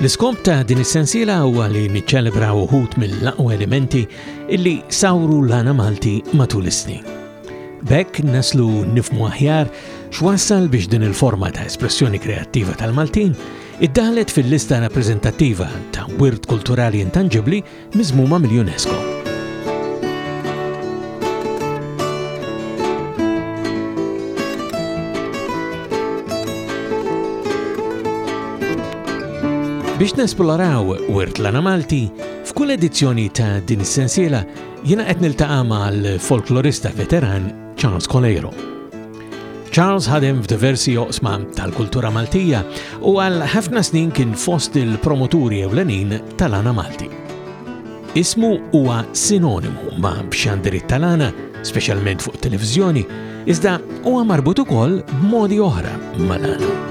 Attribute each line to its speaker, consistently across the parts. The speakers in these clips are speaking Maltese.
Speaker 1: L-iskop ta' din is-sensiela huwa li niċċelebraw uħud mill-aqwa elementi illi sawru l-għana Malti matul is-snin. Bekk naslu nifmu aħjar x'wassal biex din il-forma ta' espressjoni kreattiva tal-Maltin iddaħlet fil-lista rappreżentattiva ta' wirt kulturali intanġibli Miżmuma mill-UNESCO. Biex nesploraw wirt lana Malti, f'kull edizzjoni ta' din is-sensiela jiena qed niltaqa' mal-folklorista veteran Charles Coleiro. Charles ħadem f'diversi oqsma tal-kultura Maltija u għal ħafna snin kien fost il-promoturi ewlenin tal-għana Malti. Ismu huwa sinonimu ma' b'xandirit tal-għana, speċjalment fuq televizjoni, iżda huwa marbut ukoll b'modi oħra mal-għana.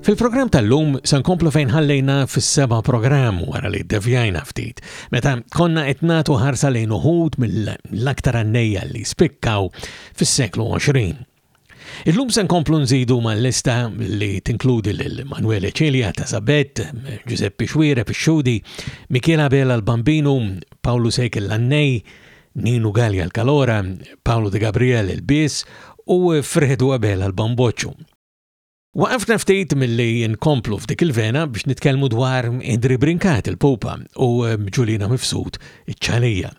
Speaker 1: Fil-programm tal-lum se nkomplu fejn ħallejna fis-seba' programm wara li devjajna ftit, meta konna qed nagħtu ħarsa lejn uħud mill-aktar għannejja li spikkaw fis-seklu 20. Illum se nkomplu nżidu mal-lista li tinkludi lil Manuele Celia ta' Sabett, Giuseppe Xwire Pixxudi, Mikiela Bela l-Bambinu, Paolo Sejkel l-Annej, Ninu Gallia l-Kalora, Paolo De Gabriel il-Bis u Fredu Abela l-Bamboċċu. Waqafna ftit milli nkomplu f'dik il-vena biex nitkellmu dwar Indri Brincat il-Pupa u Ġulina Mifsud iċ-Ċalija.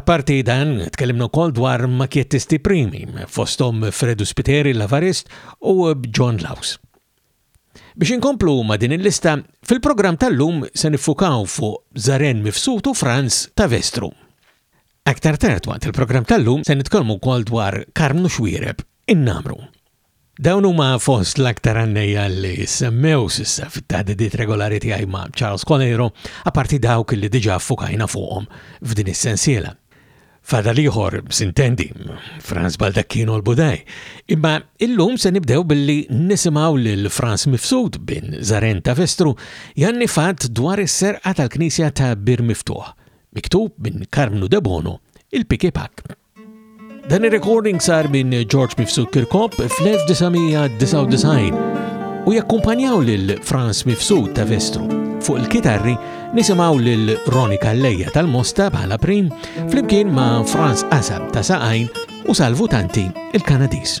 Speaker 1: Apparti dan, tkellimna wkoll dwar makjettisti primi, fosthom Fredu Spiteri l-Lavarist u John Laws. Biex inkomplu ma' din il-lista, fil-programm tal-lum se niffukaw fuq Zaren Mifsud u Franz Tavestru. Aktar tard waqt il-programm tal-lum se nitkellmu wkoll dwar Karmnu Xuereb in-Namru. Dawn huma fost l-aktar għannejja li semmew s'issa fit-taħdidiet regolari tiegħi ma' Charles Coleiro, apparti dawk li diġà ffukajna fuqhom f'din is-sensiela. Fadal ieħor sintendi, Frans Baldacchino l-Budaj, imma illum se nibdew billi nisimgħu lil Frans Mifsud bin Zaren ta' Vestru jgħanni fatt dwar is-serqa tal-knisja ta' Bir Miftuħ, miktub minn Karmnu Debono, il-Piki Pak. Dan ir-recording sar minn George Mifsud Kirkop fl-1999 u jakkumpanjaw lil Franz Mifsud ta' Vestru. Fuq il-kitarri nisimaw lil Ronnie Kalleja tal-Mosta bħala prim flimkien ma' Franz Asab ta' Saqajn u Salvu Tanti il-Kanadis.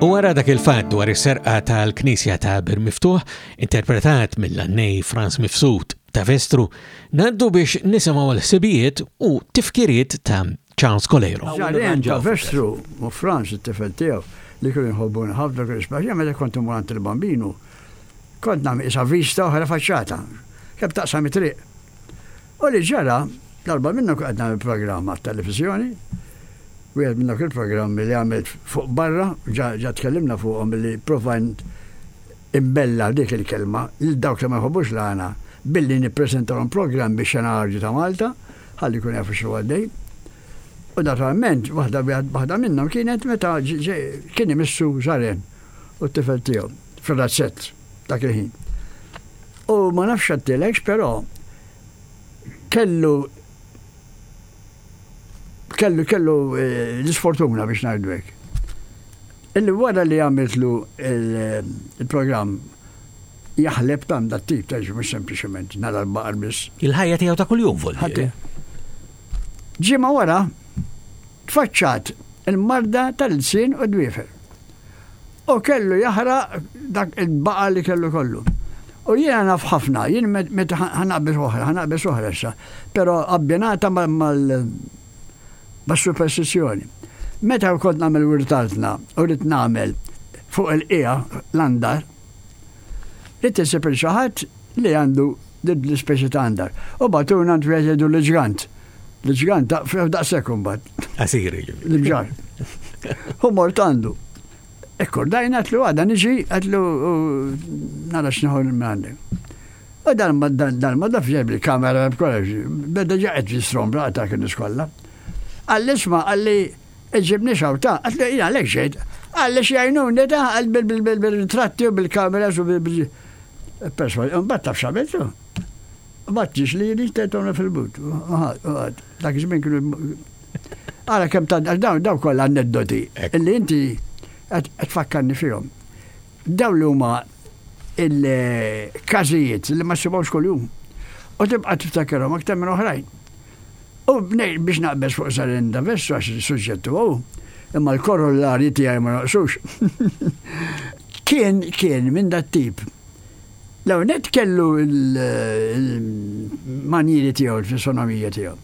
Speaker 2: U wara
Speaker 1: dak il-fatt dwar is-serqa tal-Knisja ta' Bir Miftuħ, interpretat mill-annej Franz Mifsud ta' Vestru, naddu biex nisimgħu l-ħsibijiet u tifkiriet ta' Charles Coleiro.
Speaker 3: Ġarien ta' Vestru, u Franz, it-tifel tiegħu, li kienu jħobbuni ħafna kienu jispaxxi, meta kont immur għand il-Bambinu, kont nagħmel isa vista oħra faċċata, kemm taqsam it-triq. U li ġara, darba minnu qed nagħmel programm għat-televiżjoni, wieħed minn dak il-programmi li għamilt fuq barra, ġa tkellimna fuqhom li provajn Imbella dik il-kelma lil dawk li ma jħobbux l-għana billi nippreżentawlhom programmi Xena Arġu ta' Malta ħalli jkunu jafu x'inhu għaddej. U naturalment waħda waħda minnhom kienet meta kien imissu Zaren u t-tifel tiegħu fir-razzett dak il-ħin. U ma nafx għedtilekx però kellu kellu kellu l-isfortuna biex ngħidu hekk. Illi wara li għamiltlu il-programm jaħleb tant dat-tip ta' mhux sempliċement nara l-baqar biss.
Speaker 1: Il-ħajja tiegħu ta' kuljum
Speaker 3: volti. Ġimgħa wara tfaċċat il-marda tal-lsien u d-dwiefer. U kellu jaħraq dak il-baqa' li kellu jkollu. U jiena naf ħafna, jien meta ħanaqbes oħra, ħanaqbes oħra issa, però abbinata mas-superstizzjoni. Meta kont nagħmel wirt altna u rrid nagħmel fuq il-qiegħa l-andar, rrid insib lil xi ħadd li għandu Din l-ispeċi ta' għandar. U bagħtuni għand wieħed jgħidu l-ġgant. L-ġgant daq fih daqshekk imbagħad.
Speaker 1: Qasir
Speaker 3: jiġifieri. L-ibġar. U mort għandu. Ekkur dajna għatlu għada niġi għatlu nara x'neħu minn għandi. U dalma dalma daf ġebli kamera b'kollox. Beda ġaqet fi strombra ta' kien iskolla. Għall-isma għalli Iġibni xorta, għat li jina lek xejt. Għalli xjajnuni da, bil-tratti u bil-kameras u bil perswaz Unbat taf xabiltu. Bat ġiġ li jini jtejtona fil-but. Uħad, dak ġmin kienu. Għara kem ta' daw daw kolla anneddoti. Illi inti għat fakkanni fihom. Dawn li huma l-każijiet li ma ssibhomx kuljum u tibqa' tiftakirhom aktar minn oħrajn. U biex naqbeż fuq Sarin Davesso għax is-suġġett huwa hu, imma l-korollarji tiegħi ma jonqsux. Kien kien minn dat-tip. L-ewwel nett kellu l-manjieri tiegħu, l-fisonomija tiegħu.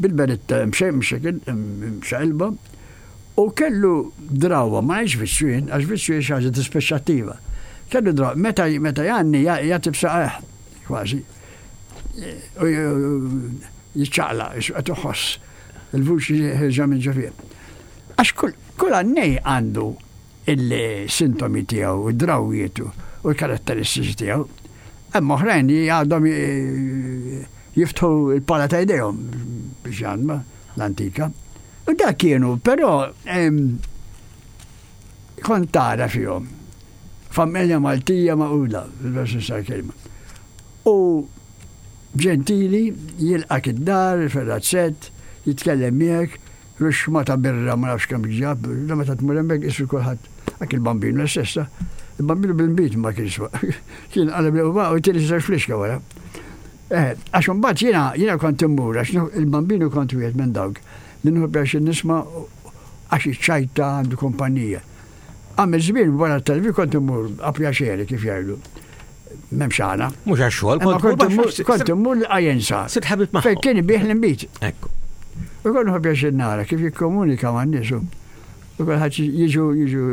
Speaker 3: Bil-beritta imxi, imxi kien, imxi qilbu, U kellu drawwa, ma ngħidx vizzju jien, għax vizzju hi xi ħaġa dispeċċattiva. Kellu drawwa, meta meta jgħanni jagħti b'saqajh, kważi. U jiċċaqla, qed iħoss il-vuċi ħirġa minn ġofija. Għax kull għannej għandu il-sintomi tiegħu, id-drawwiet u l-karatteristiċi tiegħu. Hemm oħrajn li għadhom jiftħu l-pala ta' idejhom biex għandma. L-antika. U dak kienu, però kont tara fihom. Familja Maltija maqula, fil-versi sal-kelma. U ġentili jilqak id-dar, ferrazzett, jitkellem miegħek, rixma ta' birra ma nafx kemm ġab, da meta tmur hemmhekk iswi kulħadd. Anki l-bambinu l-istessa. Il-bambinu bil-bit ma kienx kien qalem li u tieni żewġ flixka wara. Eh, għax imbagħad jiena jiena kont immur għax il-Bambino kont wieħed minn dawk li nħobb għax nisma' għax iċċajta għandu kumpanija. Għamil żmien wara t-telvi kont immur apjaċeri kif jgħidu. M'hemmx
Speaker 1: għana. Mhux għax xogħol,
Speaker 3: kont kont immur li
Speaker 1: qajensa. Sit
Speaker 3: ħabib ma' Fejn kien bih l-imbit.
Speaker 1: Ekku.
Speaker 3: U kont nħobb għax nara kif jikkomunika ma' nisu. U kont ħadd jiġu jiġu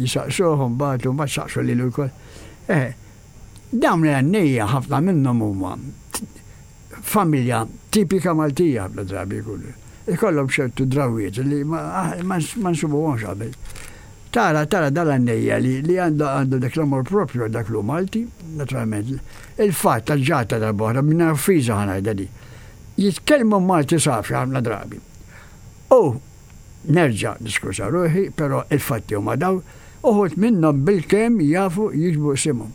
Speaker 3: jisaqsuhom bagħtu ma saqsu lil ukoll. Eh, Dawn il-għannejja ħafna minnhom huma familja tipika Maltija ħafna drabi jkunu. Ikollhom ċertu drawwiet li ma nsibuhomx qabel. Tara, tara dal-għannejja li għandu dak l-amor proprio għal dak li hu Malti, naturalment. Il-fatt ta' ġata darb'oħra, mingħajr offiża ħa ngħidha din. Jitkellmu Malti safi ħafna drabi. U. Nerġa' niskuża ruħi, però il-fatti huma dawn, uħud minnhom bilkemm jafu jiġbu qsimhom.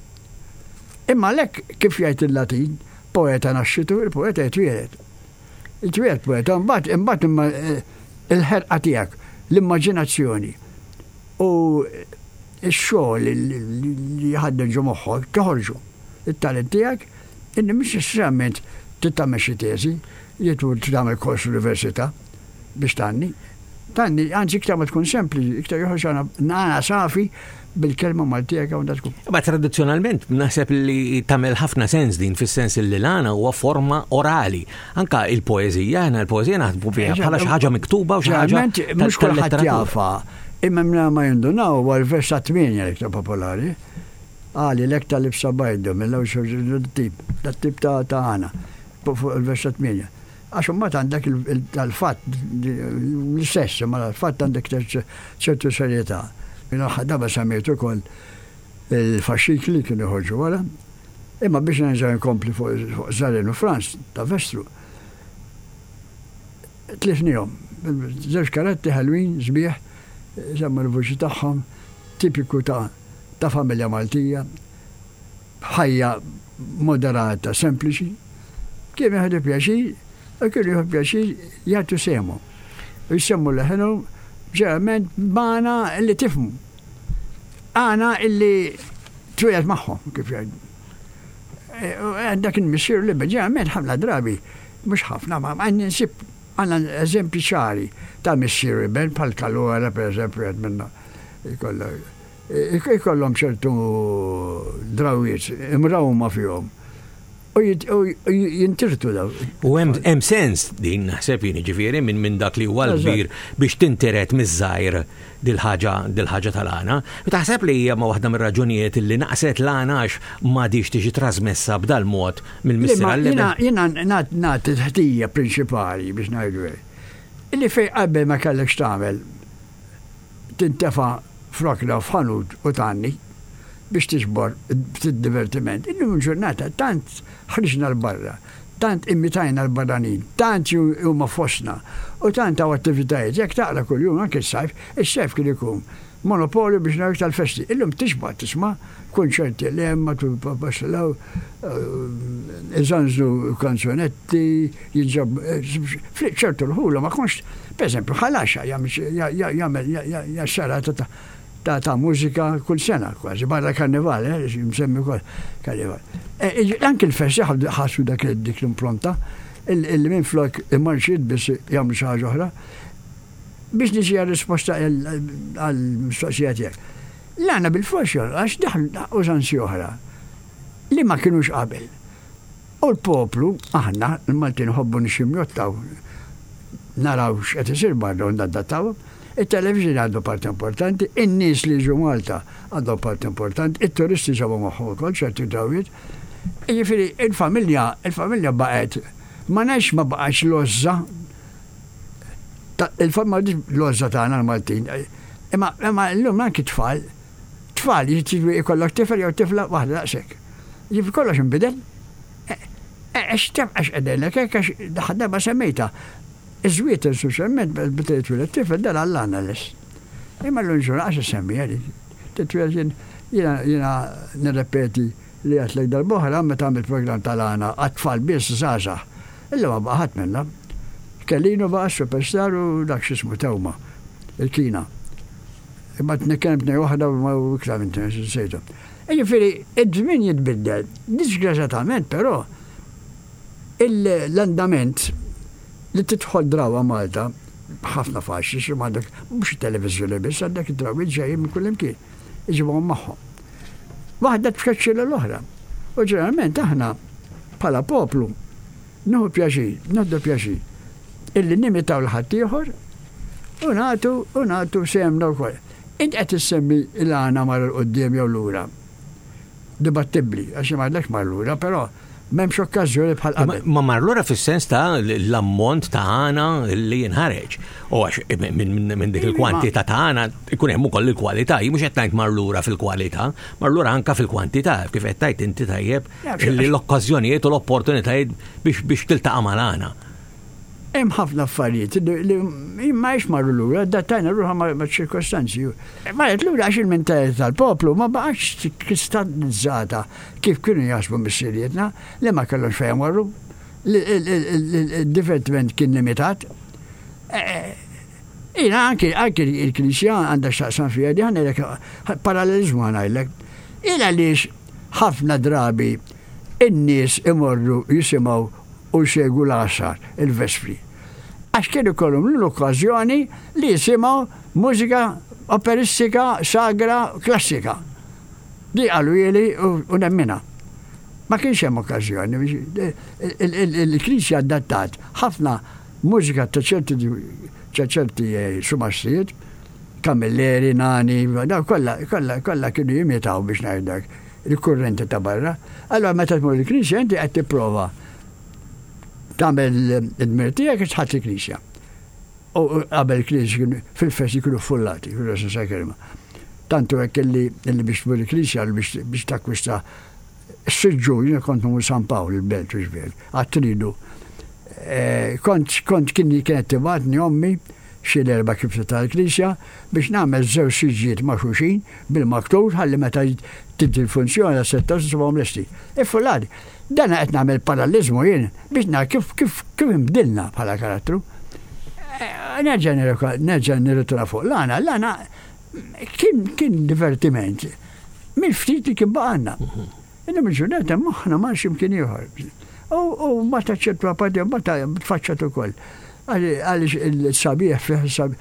Speaker 3: Imma għalhekk, kif jgħid il-Latin, poeta nascitur, il-poeta jitwieled. Jitwieled poeta, u mbagħad, imbagħad imma l-ħerqa tiegħek, l-immaġinazzjoni u x-xogħol li jħaddem ġo moħħok toħorġu. It-talent tiegħek, inti mhux neċessarjament trid tagħmel xi teżi, jew trid tagħmel kors fl-università. biex tanni. Tanni, anzi iktar ma tkun sempli, iktar joħroġ għana nana safi bil-kelma Maltija għandha tkun.
Speaker 1: Ma tradizzjonalment naħseb li tagħmel ħafna sens din fis-sens li l-għana huwa forma orali. Anka il-poeżija, aħna l-poeżija naħdmu fiha bħala xi ħaġa miktuba u xi ħaġa.
Speaker 3: Mhux kulħadd jafa, imma minna ma jindunaw huwa l-vers ta' tmienja l-iktar popolari. Għali l-ek tal-ibsa bajdu, mill-ewwel tip, dat-tip ta' għana, fuq il-vers ta' tmienja. Għax imbagħad għandek dal-fatt, l-istess, imma dal-fatt għandek ċertu serjetà. Jiena l-aħħar darba semmejt ukoll il-faxxikli li kienu joħorġu wara. Imma biex nerġa' nkompli fuq Żarren u Franz ta' Vestru, tlifnihom. Żewġ karatti ħelwin, sbieħ, żammu l-vuċi tagħhom, tipiku ta' familja Maltija. Ħajja moderata, sempliċi. Kienu jieħdu pjaċir, u kienu jieħdu pjaċir jagħtu sehemhom. U jsemmu leħinhom ġerament b'għana li tifmu. Għana illi twiegħed magħhom, kif jgħidu. E, e, dak il-missir li ġerament ħafna drabi, mhux ħafna, ma għandni nsib għandna eżempji ċari ta' missir iben bħal kalora, per eżempju, għed minna. Ikollhom ċertu drawwiet imrawma fihom u jintirtu dawn.
Speaker 1: U hemm sens din naħseb jien jiġifieri minn minn dak li huwa l-kbir biex tintiret miż-żgħir dil-ħaġa dil-ħaġa tal-għana. Taħseb li hija ma' waħda mir-raġunijiet li naqset l-għana għax m'għadhiex tiġi trażmessa b'dal-mod mill-missier għall-ibn?
Speaker 3: Le, jiena nagħti l-ħtija prinċipali biex ngħidu hekk. Li fejn qabel ma kellekx tagħmel tintefa' fl-okla u f'ħanut u tgħanni biex tiġbor ftit divertiment. Illum il-ġurnata tant ħriġna 'l barra, tant imitajna l-barranin, tant huma fostna u tant hawn attivitajiet, jekk taqra kuljum anke s-sajf, is-sajf kien ikun monopolju biex ngħidlek tal-festi. Illum tixba' tisma' Kunċerti li hemm matul il-Papa Silaw, iżanżnu kanzunetti, jinġab, fl-, ċertu rħula ma konx, per eżempju, Ħal Għaxaq jagħmel jagħmel ja serata ta' ta' ta' mużika kull sena kważi, barra l-Karnival, eh, msemmi wkoll Karnival. Anki l-festi ħassu dak dik l-impronta, illi minn flok il-marċijiet biss jagħmlu xi ħaġa oħra, biex niġi għal risposta għal mistoqsija tiegħek. L-għana bilfors jolqot għax daħlu daqqu żanzi oħra li ma kinux qabel. U l-poplu, aħna, l-Maltin nħobbu nixximjottaw, naraw x'qed isir barra u ndaddattaw, it-televixini għandhom parti importanti, in-nies li jiġu Malta għandhom parti importanti, it-turisti jżommu magħhom ukoll ċerti drawwiet. Jiġifieri il-familja, il-familja baqgħet ma nafx ma baqax l-għożża Il-forma l-għożża tagħna l-Maltin. Imma imma llum anki tfal, tfal jiġri ikollok tifel jew tifla waħda daqshekk. Jif kollox inbidel. Għax tef għax qegħdejlek hekk għax daħħa darba semmejta. Iż-żwiet insuċjalment meta jitwieled tifel dan għall-għana lest. Imma l-unġura għax issemmiha dik. Titwieled jiena nirrepeti li għedtlek darb'oħra meta għamilt programm tal-għana għat-tfal biss, żgħażagħ. Illum ma baqa' ħadd minnha. Kellino baqa' s-superstar u dak x'ismu Tewma, il-kina. Imma qed nitkellem b'tnejn waħda u iktar minn tnejn għax insejthom. Jiġifieri ż-żmien jitbiddel. Diżgrażjatament però l-andament li tidħol drawwa Malta b'ħafna faxxi xi m'għandek mhux it-televiżjoni biss għandek id-drawwiet ġejjin minn kullimkien. iġibhom magħhom. Waħda tkeċċi lil oħra. U ġeneralment aħna bħala poplu nieħu pjaċir, nieħdu pjaċir illi nimitaw l-ħaddieħor u nagħtu u nagħtu semna wkoll. Int qed issemmi l-għana mar l-qudiem jew lura. Dibattibbli, għax ma għadlek mar lura, però M'hemmx okkażjoni bħal qabel.
Speaker 1: Ma mar lura fis-sens ta' l-ammont ta' għana li jinħareġ. U għax minn dik il-kwantità ta' għana ikun hemm ukoll il-kwalità. Jien mhux qed ngħid mar lura fil-kwalità, mar lura anke fil-kwantità, kif qed tgħid inti tajjeb li l-okkażjonijiet u l-opportunitajiet biex tiltaqa' mal-għana.
Speaker 3: Hemm ħafna affarijiet li ma hiex marru lura, dattajna ruħha maċ-ċirkostanzi. Ma qed lura għax il-mentalità tal-poplu ma baqgħetx kristallizata Kif kienu jaħsbu missirijietna, li ma kellhomx fejn imorru, li d-divertiment kien limitat. Jiena anki anki l-Knisja għandha x'taqsam fija di ħanelek paralleliżmu ħanajlek. Il għaliex ħafna drabi in-nies imorru jisimgħu u jsegwu l-għasar, il-vespri. Għax kien ikollhom l-okkażjoni li jisimgħu mużika operistika, sagra, klassika. Di qalujeli u nemminha. Ma kienx hemm okkażjoni biex il-Knisja adattat ħafna mużika ta' ċerti ta' ċerti sumastijiet, Camilleri, Nani, dawn kollha kollha kollha kienu jimitaw biex ngħidlek il-kurrenti ta' barra. Allura meta tmur il-Knisja inti qed tipprova tagħmel id-dmir tiegħek għax tħadd il-Knisja. U qabel il-Knisja kien fil-festi kienu ffullati, fil-vera sens tal-kelma. Tantu hekk illi illi biex tmur il-Knisja biex biex takkwista s-siġġu, jiena kont nmur San Pawl, il-Belt u Xbel, għad tridu. Kont kont kien kienet tibgħatni ommi xi l-erba' kif tal-Knisja biex nagħmel żewġ siġġiet ma' xulxin bil-maktur ħalli meta tiddi l-funzjoni għas-sitta sibhom lesti. Iffullati. Dan qed nagħmel paralliżmu jien biex nara kif kif kif inbdilna bħala karattru. Eh, nerġa' nirreka- nerġa' nirritorna fuq l-għana, l-għana kien kien divertiment mill-ftit li kien baqanna. Illum il-ġurnata moħħna ma ximkien ieħor. U u ma ta' ċertu apatija, ma ta' tfaċċat ukoll. Għal- Għaliex il-sabiħ fih il-sabiħ.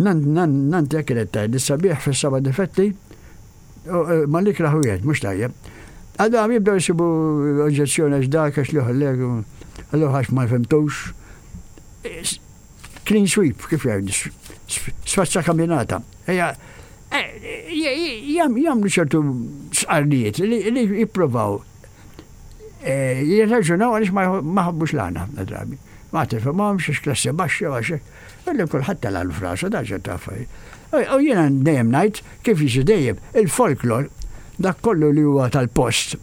Speaker 3: Nantek retta, il-sabiħ fis-saba difetti Ma li ikrah wieħed, mhux tajjeb. Għal daqqa jibdew isibu oġġezzjoni għax dak għax liħ llek, allura għax ma fhimtux. Clean sweep, kif jgħidu, sfazza kaminata. Eja, jagħmlu ċertu sqarrijiet li jipprovaw jirraġunaw għaliex ma ħabbux l-għana drabi. Ma tifhimhomx, għax klassi baxxa, għax Illi kulħadd tela' 'l f'rasu daqs xi taffa hi. U jiena dejjem ngħid, kif jiġri dejjem, il-folklor, dak kollu li huwa tal-post,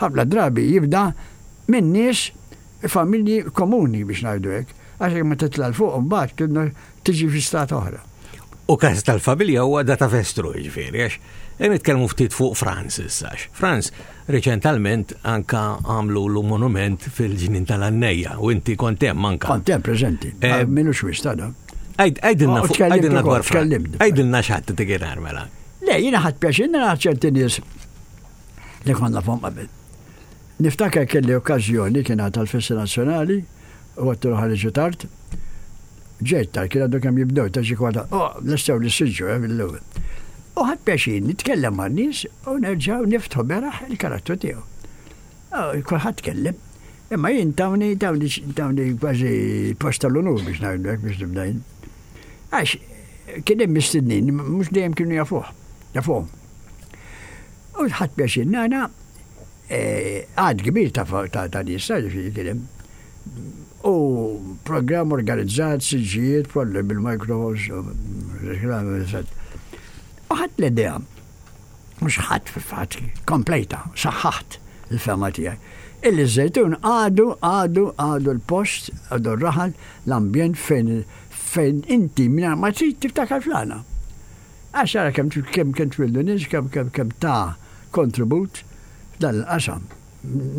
Speaker 3: ħafna drabi jibda minn nies, familji komuni biex ngħidu hekk, għax jekk ma titla' 'l fuq imbagħad tiġi fi stat oħra.
Speaker 1: U każ tal-familja huwa da ta' Vestru jiġifieri, għax qed nitkellmu ftit fuq Frans issa, għax Frans Reċentalment anka għamlulu monument fil-ġnien tal-Annejja u inti kont hemm
Speaker 3: anka. Kont hemm preżenti. Eh, Minu xwiex ta' dan.
Speaker 1: Għajdilna fuq, għajdilna dwar tkellimt. Għajdilna x'ħadd tikinar mela.
Speaker 3: Le, jiena ħadd pjaċir nara ċerti nies li konna fom qabel. Niftakar kelli okkażjoni kien tal-Festa Nazzjonali U għadtulu ħarġu tard. Ġejt tard, kien għaddu kemm jibdew, ta' xi kwata. O, lestew li ssiġġu, eh, mill-ewwel. U ħadd pjaċir nitkellem man-nies u nerġgħu niftħu beraħ il-karattru tiegħu. Kulħadd tkellem. Imma jien tawni, tawni, tawni kważi post tal-unur biex ngħidlek biex nibdajn. Għax, kien hemm mistednin, mhux dejjem kienu jafuh, jafuhom. U ħadd biex nara Għadd kbir ta' nies, taf ġifieri kien hemm. U programm organizzat, siġġijiet, kollu bil-microphones, u ħadd l-idea. Mhux ħadd fil-fatt, komplejta, saħħaħt il-fema tiegħi. Illi ż-żejtun għadu, għadu, għadu l-post, għadu r-raħal, l-ambjent fejn fejn inti minn ma trid tiftakar fl-għana. Għax ara kemm kien twildu nies, kemm ta kontribut f'dan il-qasam.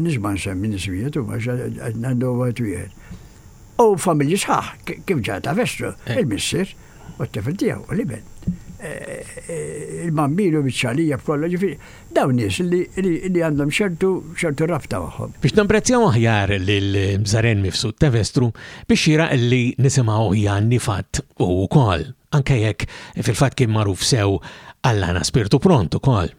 Speaker 3: Nies ma nsemmi ismijiet u għax qed ngħidu wieħed wieħed. U familji sħaħ, kif ġara ta' Vestro, eh. il-missier u t-tifel tiegħu u l-iben. Eh, il-bambinu biċċalija b'kollu ġifieri. Dawn nies li għandhom ċertu ċertu rabta magħhom.
Speaker 1: Biex namprezzjaw aħjar lil Zaren Mifsud Tevestru biex jira li nisimgħu hija nifat u wkoll. Anke jekk fil-fatt kien magħruf sew għall-għana Spirtu Pront ukoll.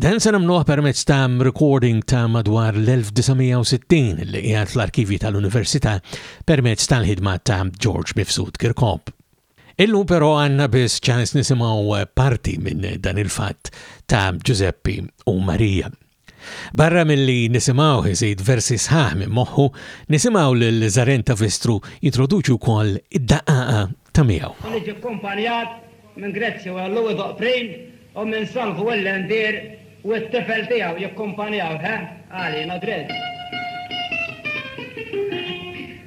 Speaker 1: Dan se nagħmluh permezz ta' recording ta' madwar l-1960 li qiegħed fl-arkivji tal-Università permezz tal-ħidma ta' George Mifsud Kirkop. Illum però għandna biss ċans nisimgħu parti minn dan il-fatt ta' Ġużeppi u Marija. Barra milli nisimgħuh iżid versi sħaħ minn moħħu, nisimgħu lil Żaren Tavistru jintroduċi wkoll id-daqqaqa ta' miegħu.
Speaker 4: Hu jiġi kkumpanjat minn Grezio Louis Doqprin u minn Salvu Ellendier u t-tifel tiegħu jikkumpanjawh, eh, Għalina Grezio.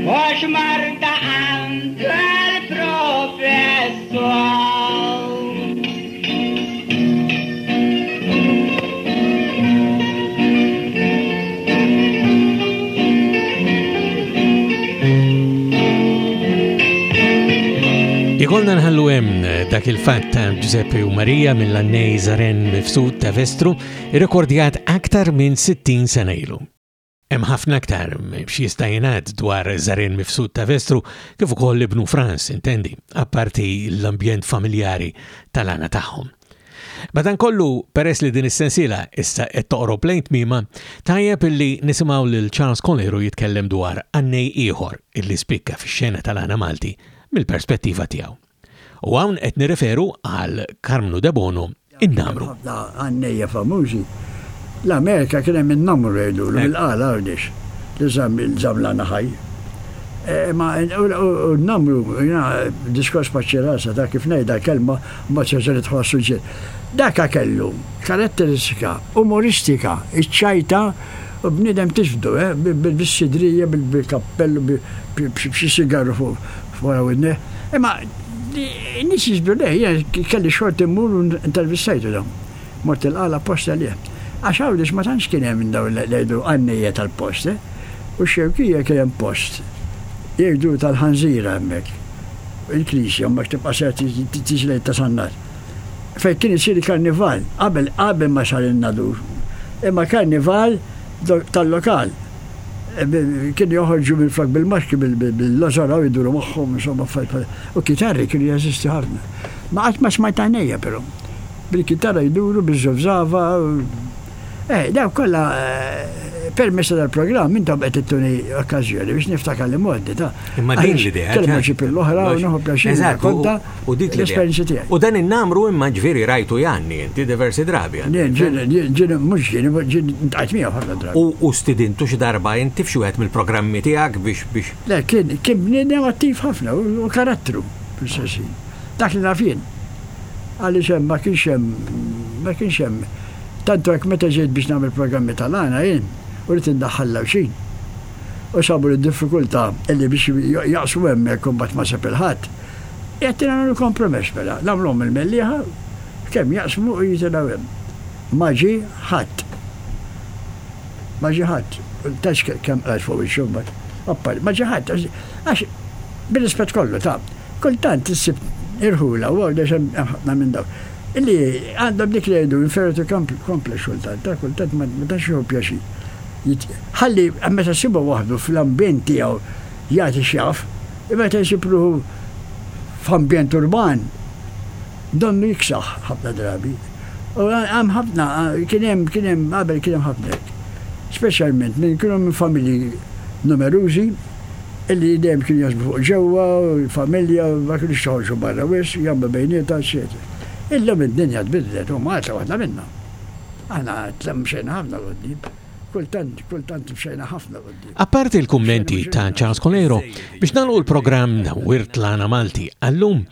Speaker 4: Għax marda għandha l-professur.
Speaker 1: Ikolna nħallu hemm eh, dak il-fatt ta' Giuseppe u Marija mill-annej Zaren Mifsud ta' Vestru, irrekordjat aktar minn 60 sena ilu. Hemm ħafna aktar x'jista' jingħad dwar Zarin Mifsud ta' Vestru kif ukoll ibnu Frans, intendi, apparti l-ambjent familjari tal-għana tagħhom. Madankollu, peress li din is-sensiela issa qed toqrob lejn tmiema, tajjeb illi nisimgħu lil Charles Coleru jitkellem dwar għannej ieħor illi spikka fix-xena tal-għana Malti mill-perspettiva tiegħu. U hawn qed nirreferu għal Karmnu Debono in-Namru.
Speaker 3: Ħafna għannejja famużi l-Amerika kien hemm in-Namru jgħidulu bil-qala Għawdix li żamm il-żamlana ħaj. Ma u n-Namru jiena diskors paċċirasa ta' kif ngħidha l-kelma mbagħad ċertu nidħol għas-suġġett. Daka kellu karatteristika umoristika, iċ-ċajta u bniedem tiġbdu, bis-sidrija, bil-kappell u b'xi sigaru fuq F'wara widni. Imma n-nies jiġbdu lejh, jien kelli xort immur u intervistajtu dawn. Mort il-qala apposta għalih. Għax Għawdex ma tantx kien hemm dawn li jgħidu għannejja tal-post, eh! U x-Xewkija kien hemm post, jgħidu tal-ħanżira hemmhekk, il-knisja, u mbagħad tibqa' sejħa tiġi l-Għid ta' San Nat. Fejn kien isir il-Karnival, qabel qabel ma sar in-Nadur. Imma Karnival. tal-lokal. Kienu joħorġu minn flok bil-maxki, bil-lożora u jduru magħhom, insomma, u kitarri kienu jeżisti ħafna. Ma qatt ma smajt għajnejja però. Bil-kitarra jduru, biż-żovżava. Eh, daw kollha eh, permessa tal-programm intom qed ittuni okkażjoni biex niftakar li moddi ta'.
Speaker 5: Imma din l-idea.
Speaker 3: Kelma ġib l-oħra u noħu pjaċir.
Speaker 5: Eżatt, U dik
Speaker 3: l-idea. L-esperjenza tiegħi.
Speaker 5: U dan in-namru imma ġifieri rajtu janni inti diversi drabi.
Speaker 3: Ġieni mhux ġieni, ġieni ntqajt miegħu ħafna drabi.
Speaker 5: U stidintu xi darba inti f'xi wieħed mill-programmi tiegħek biex biex.
Speaker 3: Le, kien kien bniedem attiv ħafna u karattru fl-istess ħin. Dak li naf jien. Għaliex hemm ma kienx hemm ma kienx hemm tantu hekk meta ġejt biex nagħmel programmi tal-għana jien u rrid indaħħal l-Għawdxin. U sabu li d-diffikultà li biex jaqsmu hemmhekk u mbagħad ma sab il-ħadd. Qed nagħmlu l-kompromess mela, nagħmluhom il-mellieħa kemm jaqsmu u jitilgħu hemm. Ma ġie ħadd. Ma ġie ħadd. Tantx kemm qgħad fuq wiċċu mbagħad. Apparti, ma ġie ħadd għax għax bir-rispett kollu ta' kultant issib irħula u għawdex hemm ħafna minn dawk li għandhom dik li jgħidu inferiority complex kultant, ta' kultant ma tantx jieħu pjaċir. Ħalli meta ssibhom waħdu fl-ambjent tiegħu jagħti x'jaf, imma meta jsib ruħu f'ambjent urban, donnu jiksaħ ħafna drabi. U hemm ħafna, kien hemm, kien hemm, qabel kien hemm ħafna hekk. Speċjalment minn kienu minn familji numerużi, illi dejjem kienu jaħsbu fuq ġewwa, familja, ma kinux joħorġu barra wisq, jagħmlu bejniethom, eċċetera. Illum id-dinja tbiddlet u Malta waħda minnhom. Aħna mxejna ħafna 'l quddiem. Kultant, kultant imxejna ħafna quddiem.
Speaker 1: Apparti l-kummenti ta' Charles Coleiro, biex nagħlqu l-programm Wirt Lana Malti għallum,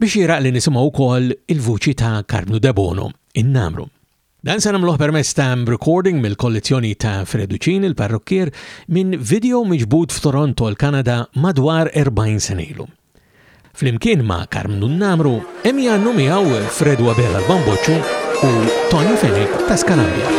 Speaker 1: biex jiraq li nisimgħu wkoll il-vuċi ta' Karbnu Debono, in-Namru. Dan se nagħmluh permezz ta' recording mill-kollezzjoni ta' Freduċin il-parrukkier minn video miġbud f'Toronto l-Kanada madwar 40 sena ilu. Flimkien ma' Karmnu n-Namru hemm jgħannu miegħu Fredu Abela l-Bamboċċu u Tonio Fenech ta' Skalambja.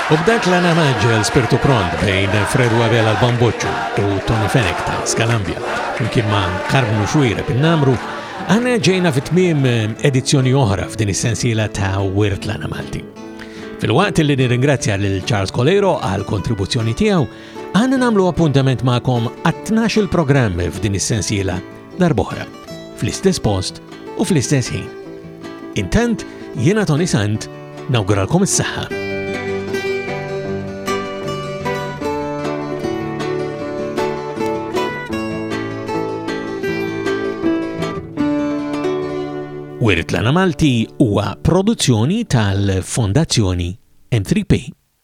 Speaker 6: U
Speaker 1: b'dak l-għana mgħaġġel spirtu pront bejn Fred Webel għal Bamboċċu u Toni Fenech ta' Skalambja flimkien ma' Karbnu Xuire bin-Namru, aħna ġejna fi tmiem edizzjoni oħra f'din is-sensiela ta' Wirt l-Għana Malti. Fil-waqt li nirringrazzja lil Charles Coleiro għal kontribuzzjoni tiegħu, aħna nagħmlu appuntament magħkom għat-12 il-programm f'din is-sensiela Darb'oħra, fl-istess post u fl-istess ħin. Intant, jiena Tony Sant, nawguralkom is-saħħa. Wirt Lana Malti huwa produzzjoni tal-Fondazzjoni M3P.